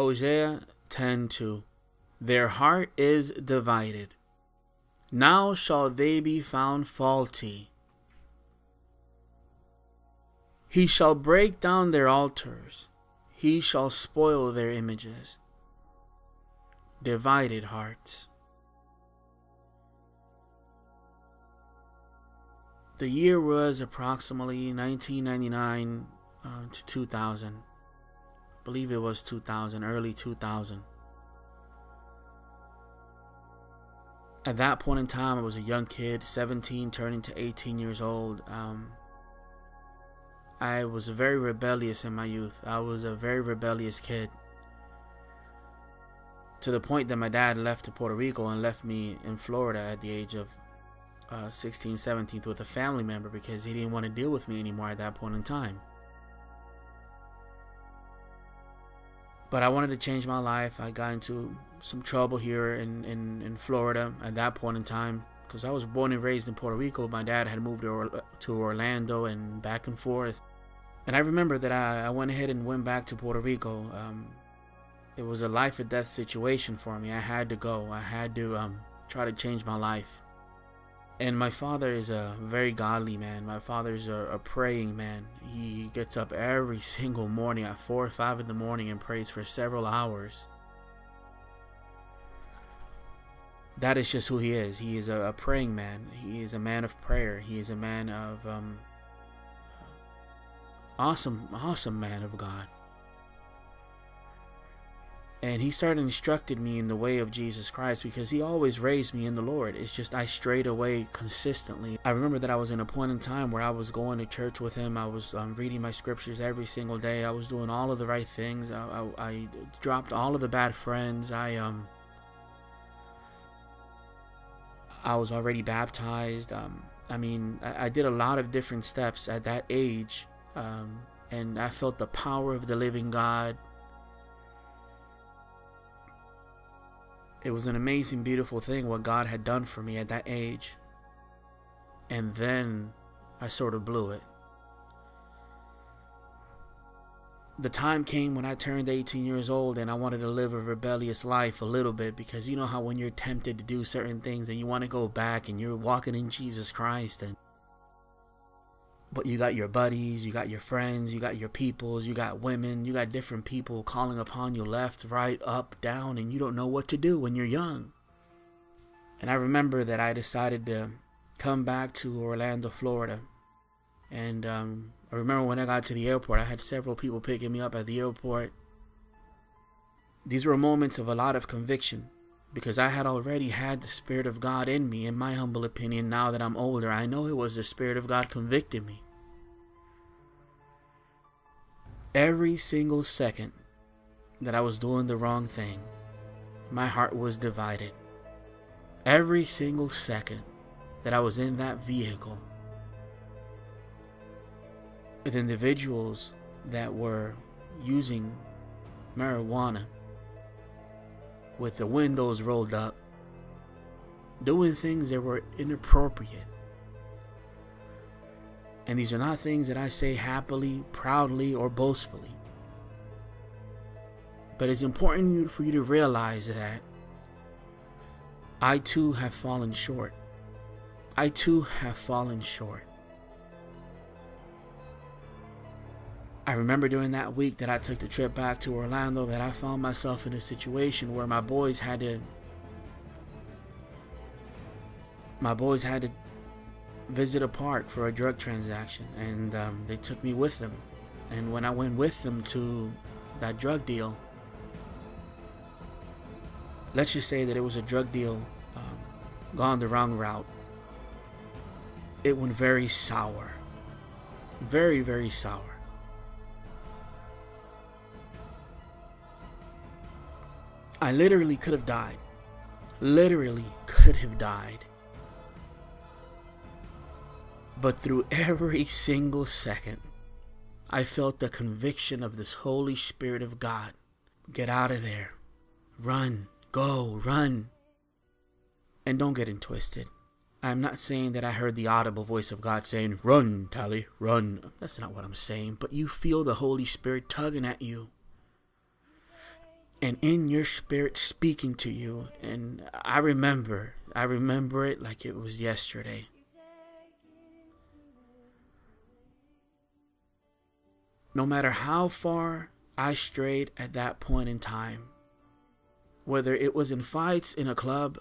Hosea 10:2 Their heart is divided. Now shall they be found faulty. He shall break down their altars. He shall spoil their images. Divided hearts. The year was approximately 1999 uh, to 2000. I believe it was 2000, early 2000. At that point in time, I was a young kid, 17, turning to 18 years old. Um, I was very rebellious in my youth. I was a very rebellious kid. To the point that my dad left to Puerto Rico and left me in Florida at the age of uh, 16, 17 with a family member because he didn't want to deal with me anymore at that point in time. But I wanted to change my life. I got into some trouble here in, in, in Florida at that point in time because I was born and raised in Puerto Rico. My dad had moved to, to Orlando and back and forth. And I remember that I, I went ahead and went back to Puerto Rico. Um, it was a life or death situation for me. I had to go. I had to um, try to change my life and my father is a very godly man. My father is a, a, praying man. He gets up every single morning at 4 or 5 in the morning and prays for several hours. That is just who he is. He is a, a praying man. He is a man of prayer. He is a man of um, awesome, awesome man of God and he started instructed me in the way of Jesus Christ because he always raised me in the Lord. It's just I strayed away consistently. I remember that I was in a point in time where I was going to church with him. I was um, reading my scriptures every single day. I was doing all of the right things. I, I, I dropped all of the bad friends. I um I was already baptized. Um, I mean, I, I, did a lot of different steps at that age, um, and I felt the power of the living God It was an amazing, beautiful thing what God had done for me at that age. And then I sort of blew it. The time came when I turned 18 years old and I wanted to live a rebellious life a little bit because you know how when you're tempted to do certain things and you want to go back and you're walking in Jesus Christ and but you got your buddies, you got your friends, you got your peoples, you got women, you got different people calling upon you left, right, up, down, and you don't know what to do when you're young. And I remember that I decided to come back to Orlando, Florida. And um, I remember when I got to the airport, I had several people picking me up at the airport. These were moments of a lot of conviction because I had already had the Spirit of God in me. In my humble opinion, now that I'm older, I know it was the Spirit of God convicting me. Every single second that I was doing the wrong thing, my heart was divided. Every single second that I was in that vehicle with individuals that were using marijuana with the windows rolled up, doing things that were inappropriate. And these are not things that I say happily, proudly, or boastfully. But it's important for you to realize that I too have fallen short. I too have fallen short. I remember during that week that I took the trip back to Orlando that I found myself in a situation where my boys had to my boys had to visit a park for a drug transaction and um, they took me with them. And when I went with them to that drug deal let's just say that it was a drug deal um, gone the wrong route it went very sour. Very very sour I literally could have died. Literally could have died. But through every single second, I felt the conviction of this Holy Spirit of God. Get out of there. Run. Go. Run. And don't get it twisted. I'm not saying that I heard the audible voice of God saying, Run, Tally, run. That's not what I'm saying. But you feel the Holy Spirit tugging at you and in your spirit speaking to you. And I remember, I remember it like it was yesterday. No matter how far I strayed at that point in time, whether it was in fights in a club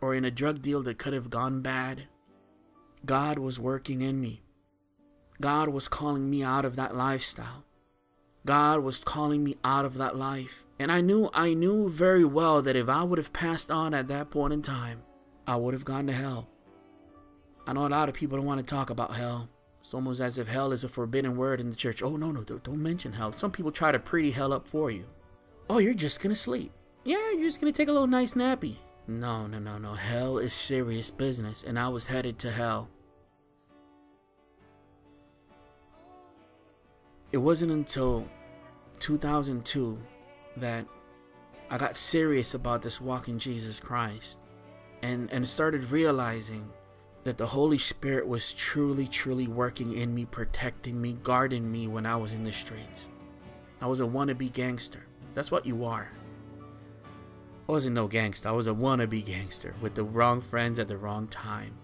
or in a drug deal that could have gone bad, God was working in me. God was calling me out of that lifestyle. God was calling me out of that life. And I knew, I knew very well that if I would have passed on at that point in time, I would have gone to hell. I know a lot of people don't want to talk about hell. It's almost as if hell is a forbidden word in the church. Oh, no, no, don't mention hell. Some people try to pretty hell up for you. Oh, you're just going to sleep. Yeah, you're just going to take a little nice nappy. No, no, no, no. Hell is serious business, and I was headed to hell. It wasn't until 2002 that I got serious about this walk in Jesus Christ and, and started realizing that the Holy Spirit was truly, truly working in me, protecting me, guarding me when I was in the streets. I was a wannabe gangster. That's what you are. I wasn't no gangster. I was a wannabe gangster with the wrong friends at the wrong time.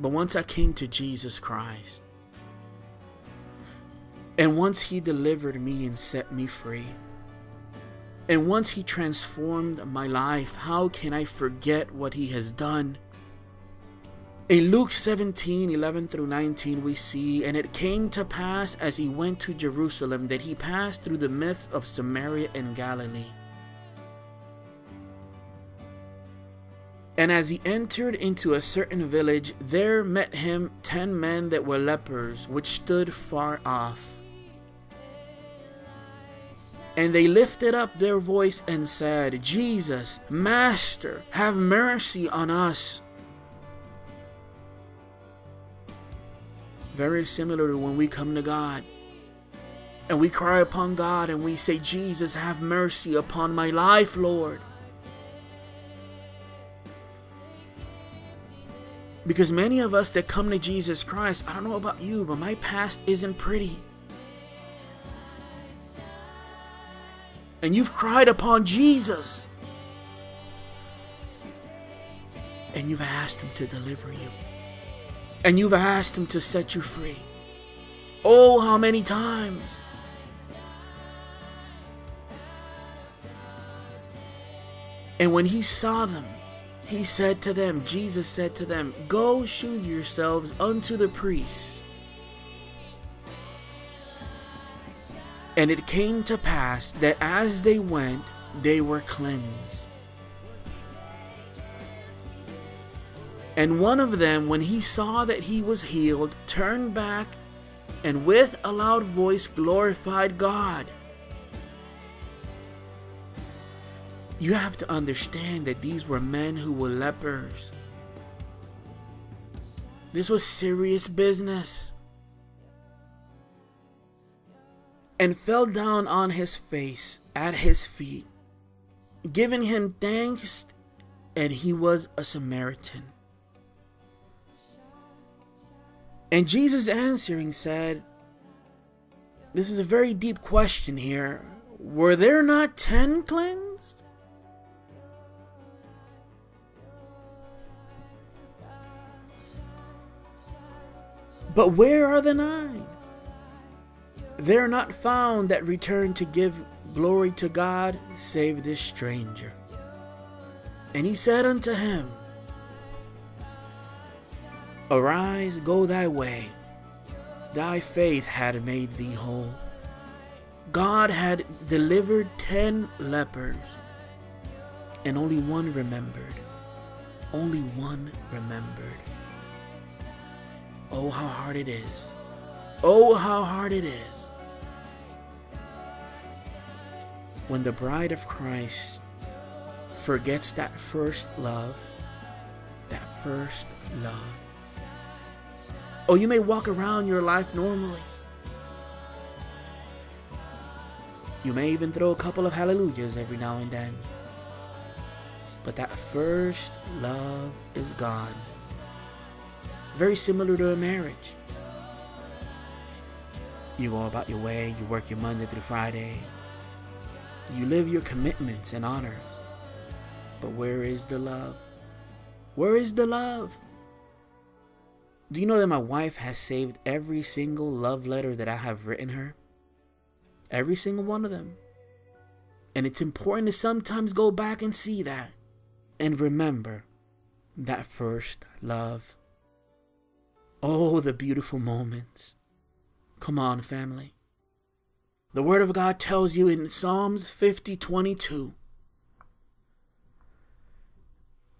But once I came to Jesus Christ, and once He delivered me and set me free, and once He transformed my life, how can I forget what He has done? In Luke 17 11 through 19, we see, And it came to pass as he went to Jerusalem that he passed through the midst of Samaria and Galilee. And as he entered into a certain village, there met him ten men that were lepers, which stood far off. And they lifted up their voice and said, Jesus, Master, have mercy on us. Very similar to when we come to God and we cry upon God and we say, Jesus, have mercy upon my life, Lord. Because many of us that come to Jesus Christ, I don't know about you, but my past isn't pretty. And you've cried upon Jesus. And you've asked Him to deliver you. And you've asked Him to set you free. Oh, how many times? And when He saw them, he said to them, Jesus said to them, Go shew yourselves unto the priests. And it came to pass that as they went, they were cleansed. And one of them, when he saw that he was healed, turned back and with a loud voice glorified God You have to understand that these were men who were lepers. This was serious business. And fell down on his face at his feet, giving him thanks, and he was a Samaritan. And Jesus answering said, This is a very deep question here. Were there not ten cleansed? But where are the nine? They are not found that return to give glory to God, save this stranger. And he said unto him, Arise, go thy way. Thy faith had made thee whole. God had delivered ten lepers, and only one remembered. Only one remembered. Oh, how hard it is. Oh, how hard it is. When the bride of Christ forgets that first love, that first love. Oh, you may walk around your life normally. You may even throw a couple of hallelujahs every now and then. But that first love is gone. Very similar to a marriage. You go about your way, you work your Monday through Friday, You live your commitments and honor. But where is the love? Where is the love? Do you know that my wife has saved every single love letter that I have written her? Every single one of them. And it's important to sometimes go back and see that. And remember that first love. Oh, the beautiful moments. Come on, family. The Word of God tells you in Psalms 50 22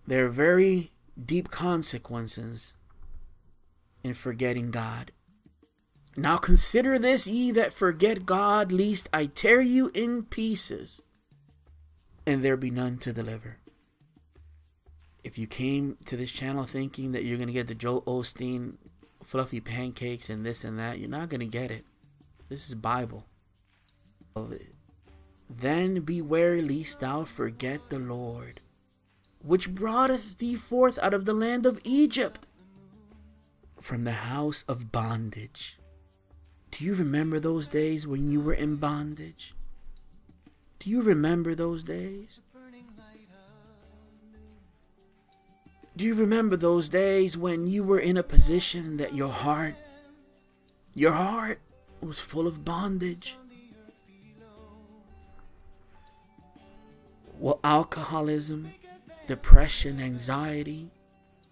there are very deep consequences in forgetting God. Now consider this, ye that forget God, lest I tear you in pieces, and there be none to deliver. If you came to this channel thinking that you're going to get the Joel Osteen fluffy pancakes and this and that, you're not going to get it. This is Bible. Then beware lest thou forget the Lord, which broughteth thee forth out of the land of Egypt, from the house of bondage. Do you remember those days when you were in bondage? Do you remember those days? Do you remember those days when you were in a position that your heart, your heart was full of bondage? Well, alcoholism, depression, anxiety,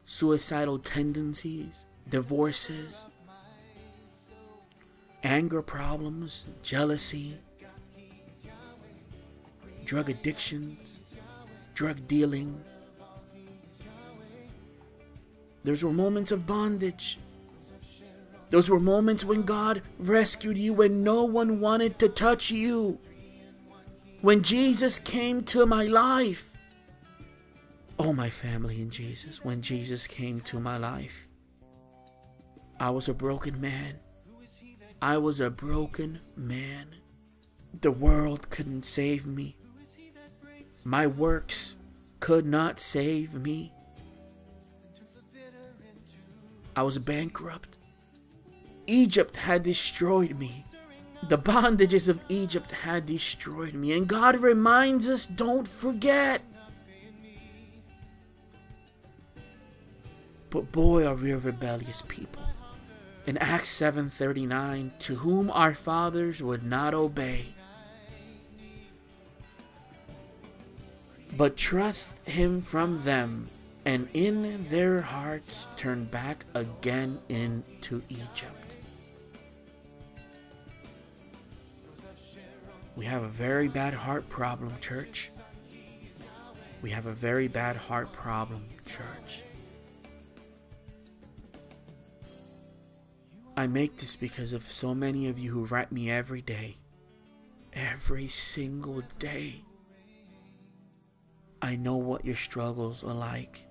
suicidal tendencies, divorces, anger problems, jealousy, drug addictions, drug dealing. Those were moments of bondage. Those were moments when God rescued you when no one wanted to touch you. When Jesus came to my life. Oh, my family in Jesus, when Jesus came to my life, I was a broken man. I was a broken man. The world couldn't save me. My works could not save me. I was bankrupt. Egypt had destroyed me. The bondages of Egypt had destroyed me. And God reminds us don't forget. But boy, are we a rebellious people. In Acts 7:39, to whom our fathers would not obey, but trust him from them, and in their hearts turn back again into Egypt. We have a very bad heart problem, church. We have a very bad heart problem, church. I make this because of so many of you who write me every day. Every single day. I know what your struggles are like.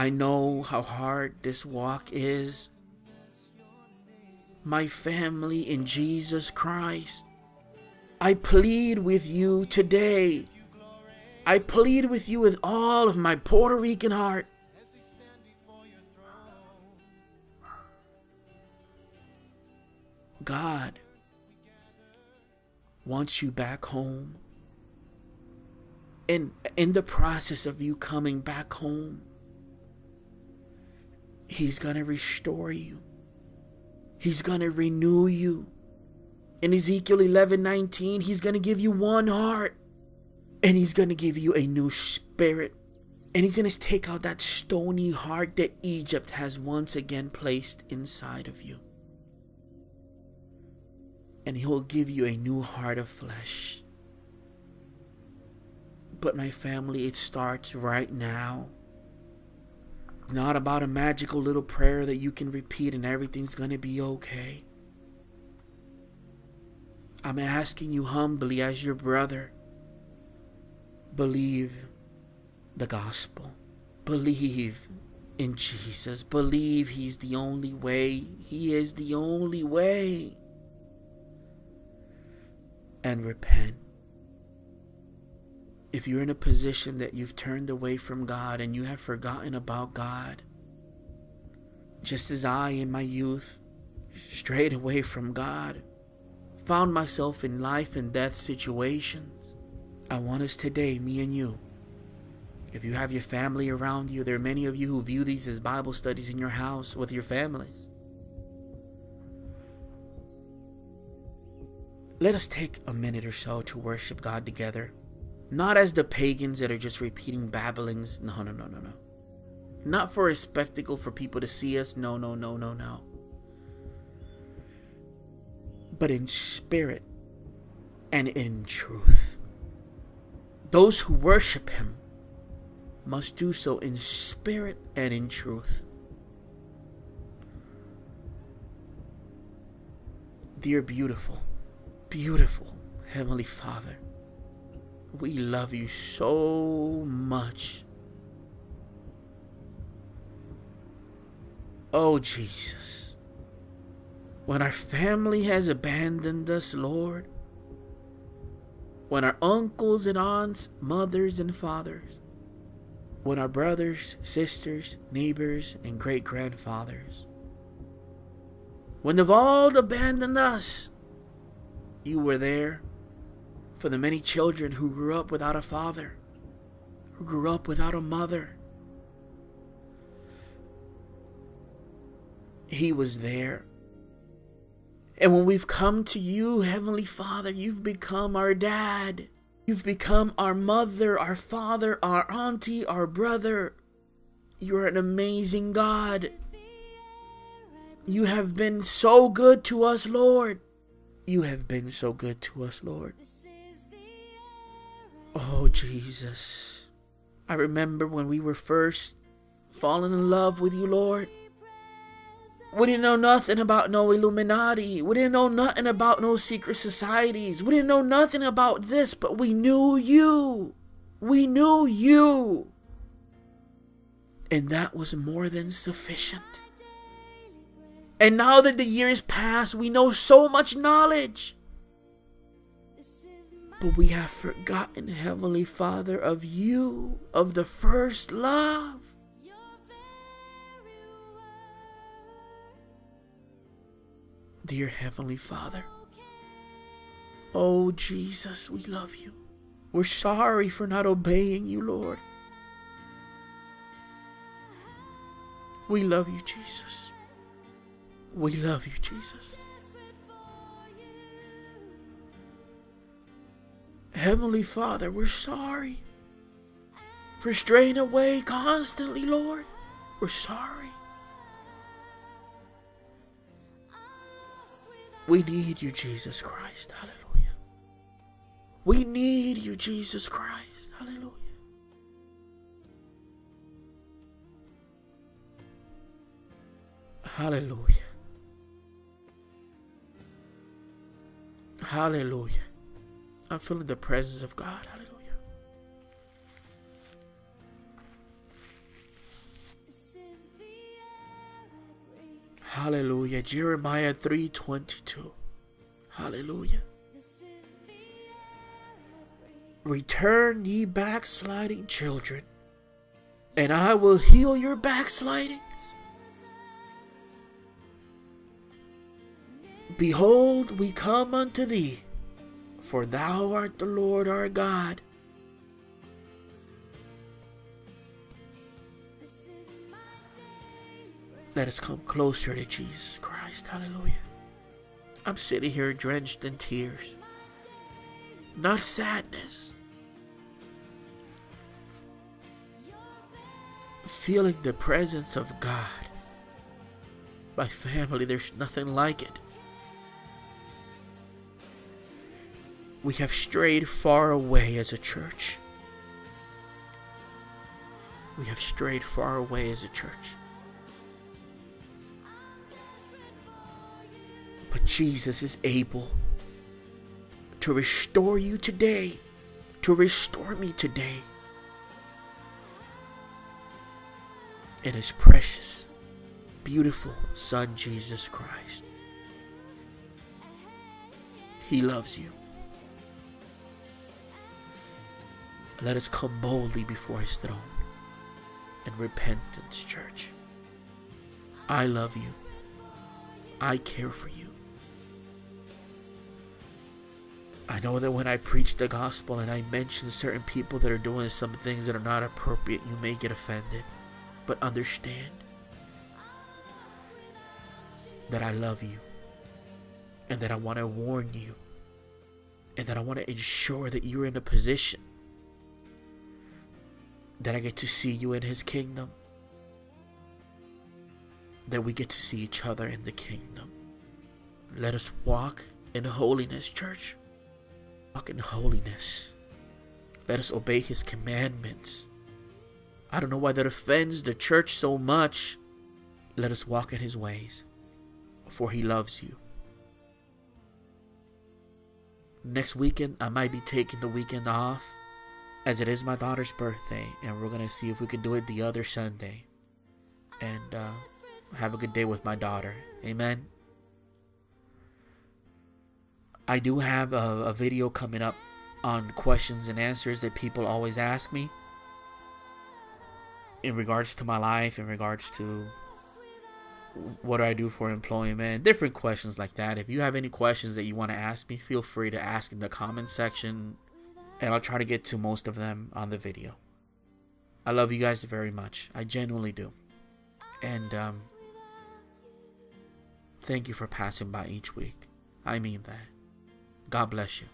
I know how hard this walk is. My family in Jesus Christ. I plead with you today. I plead with you with all of my Puerto Rican heart. God wants you back home. And in the process of you coming back home, He's going to restore you. He's going to renew you. In Ezekiel 11 19, He's going to give you one heart. And He's going to give you a new spirit. And He's going to take out that stony heart that Egypt has once again placed inside of you and He'll give you a new heart of flesh. But my family, it starts right now. Not about a magical little prayer that you can repeat and everything's going to be okay. I'm asking you humbly as your brother. Believe the gospel. Believe in Jesus. Believe He's the only way. He is the only way and repent. If you're in a position that you've turned away from God and you have forgotten about God, just as I in my youth strayed away from God, found myself in life and death situations. I want us today, me and you, if you have your family around you, there are many of you who view these as Bible studies in your house with your families. Let us take a minute or so to worship God together. Not as the pagans that are just repeating babblings. No, no, no, no, no. Not for a spectacle for people to see us. No, no, no, no, no. But in spirit and in truth. Those who worship Him must do so in spirit and in truth. Dear beautiful, beautiful Heavenly Father, we love you so much. Oh, Jesus. When our family has abandoned us, Lord, when our uncles and aunts, mothers and fathers, when our brothers, sisters, neighbors, and great grandfathers, when they've all abandoned us, you were there for the many children who grew up without a father, who grew up without a mother. He was there. And when we've come to you, Heavenly Father, you've become our dad. You've become our mother, our father, our auntie, our brother. You're an amazing God. You have been so good to us, Lord. You have been so good to us, Lord. Oh, Jesus. I remember when we were first falling in love with you, Lord. We didn't know nothing about no Illuminati. We didn't know nothing about no secret societies. We didn't know nothing about this, but we knew you. We knew you. And that was more than sufficient. And now that the years pass, we know so much knowledge. But we have forgotten, Heavenly Father, of you, of the first love. Dear Heavenly Father, oh Jesus, we love you. We're sorry for not obeying you, Lord. We love you, Jesus. We love you, Jesus. Heavenly Father, we're sorry for straying away constantly, Lord. We're sorry. We need you, Jesus Christ. Hallelujah. We need you, Jesus Christ. Hallelujah. Hallelujah. Hallelujah. I'm feeling the presence of God. Hallelujah. Hallelujah. Jeremiah 3:22. Hallelujah. Return ye backsliding children, and I will heal your backslidings. Behold, we come unto thee, for thou art the Lord our God. Let us come closer to Jesus Christ. Hallelujah. I'm sitting here drenched in tears, not sadness. Feeling the presence of God. My family, there's nothing like it. We have strayed far away as a church. We have strayed far away as a church. But Jesus is able to restore you today, to restore me today. In his precious, beautiful Son, Jesus Christ. He loves you. Let us come boldly before his throne in repentance, church. I love you. I care for you. I know that when I preach the gospel and I mention certain people that are doing some things that are not appropriate, you may get offended. But understand that I love you and that I want to warn you and that I want to ensure that you're in a position that I get to see you in His kingdom, that we get to see each other in the kingdom. Let us walk in holiness, church walk in holiness. Let us obey his commandments. I don't know why that offends the church so much. Let us walk in his ways, for he loves you. Next weekend, I might be taking the weekend off, as it is my daughter's birthday, and we're to see if we can do it the other Sunday. And uh, have a good day with my daughter. Amen. I do have a, a video coming up on questions and answers that people always ask me in regards to my life, in regards to what do I do for employment, different questions like that. If you have any questions that you want to ask me, feel free to ask in the comment section, and I'll try to get to most of them on the video. I love you guys very much. I genuinely do. And um, thank you for passing by each week. I mean that. God bless you.